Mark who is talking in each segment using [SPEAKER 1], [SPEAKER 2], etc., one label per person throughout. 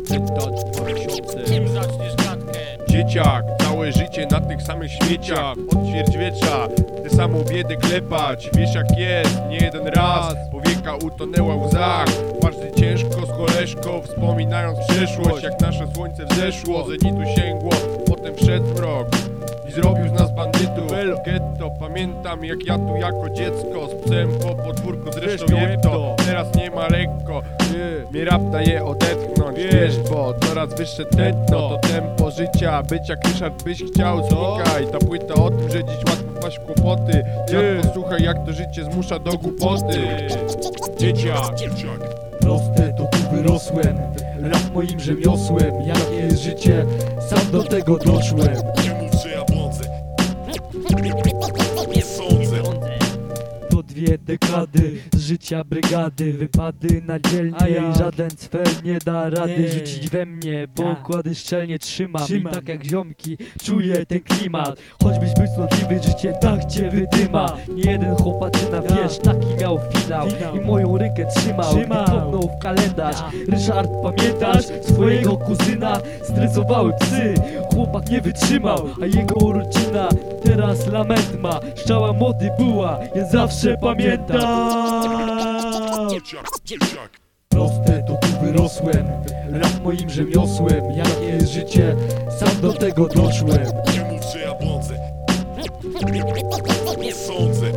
[SPEAKER 1] miesiące
[SPEAKER 2] Czym zaczniesz gadkę?
[SPEAKER 3] Dzieciak, całe życie na tych samych śmieciach. Od ćwierćwiecza, tę samą biedę klepać. Wiesz jak jest, nie jeden raz. Powieka utonęła w łzach Bardzo ciężko z koleżką Wspominając przeszłość. Jak nasze słońce wzeszło Zenitu sięgło, potem wszedł mrok i zrobił z nas bandytów. El Getto, pamiętam jak ja tu jako dziecko Z psem po podwórku zresztą
[SPEAKER 1] Zresztą
[SPEAKER 3] lekko Mnie rap daje odetchnąć. Wiesz, bo coraz wyższe tętno To tempo życia, być jak Ryszard byś chciał Znikaj, ta płyta o tym, że dziś łatwo w kłopoty. Dziad
[SPEAKER 1] Ty.
[SPEAKER 3] posłuchaj jak to życie zmusza do głupoty.
[SPEAKER 1] Dzieciak.
[SPEAKER 4] Proste to tu wyrosłem Rap moim rzemiosłem. Jakie jest życie, sam do tego doszłem.
[SPEAKER 5] Nie mów, że ja błądzę. Nie
[SPEAKER 4] To dwie dekady z życia brygady Wypady na dzielnie i żaden cfel nie da rady
[SPEAKER 1] Nie.
[SPEAKER 4] Rzucić we mnie, bo okłady szczelnie trzymam
[SPEAKER 1] Trzymam.
[SPEAKER 4] I tak jak ziomki czuję ten klimat Choćbyś był cnotliwy, życie tak cię wydyma Nie jeden chłopaczyna,
[SPEAKER 1] Tak.
[SPEAKER 4] wiesz, taki miał finał
[SPEAKER 1] Finał.
[SPEAKER 4] I moją rękę trzymał,
[SPEAKER 1] Trzymał.
[SPEAKER 4] kopnął w kalendarz
[SPEAKER 1] Tak.
[SPEAKER 4] Ryszard, pamiętasz? Swojego kuzyna stresowały psy Chłopak nie wytrzymał, a jego urodzina teraz lament ma Szczała młody była, ja zawsze pamiętam
[SPEAKER 5] Dzieciak
[SPEAKER 4] Proste to tu wyrosłem, rap moim rzemiosłem Jakie jest życie, sam do tego doszłem.
[SPEAKER 5] Nie mów, że ja błądzę. Nie sądzę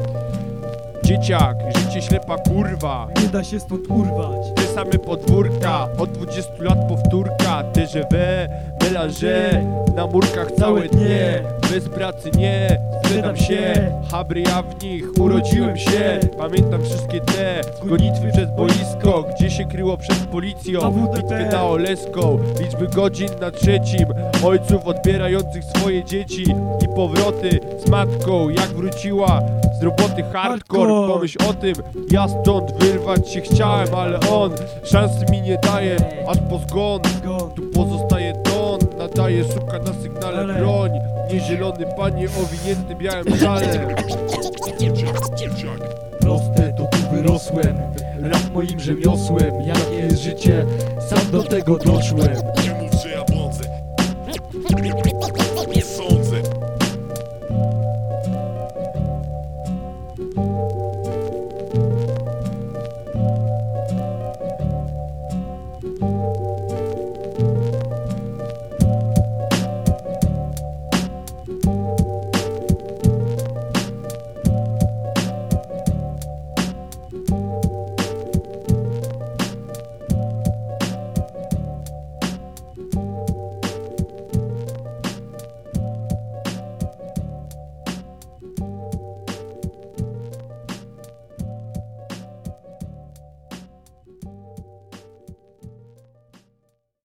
[SPEAKER 3] Dzieciak, życie ślepa kurwa.
[SPEAKER 1] Nie da się stąd urwać.
[SPEAKER 3] Te same podwórka, od 20 lat powtórka. TGV, melanże, na murkach całe dnie. Bez pracy nie, sprzedam się. Habry ja w nich, urodziłem się. Pamiętam wszystkie te gonitwy przez boisko się kryło przed policją. Bitwy na Oleską, liczby godzin na trzecim. Ojców odbierających swoje dzieci I powroty z matką. Jak wróciła z roboty hardcore?
[SPEAKER 1] Hardcore.
[SPEAKER 3] Pomyśl o tym, ja stąd wyrwać się chciałem Ale on szansy mi nie daje. Aż po zgon, tu pozostaje ton. Nadaje suka na sygnale
[SPEAKER 1] Ale.
[SPEAKER 3] broń. Nie zielony panie owinięty białym szalem
[SPEAKER 4] moim rzemiosłem Jakie jest życie, sam do tego doszłem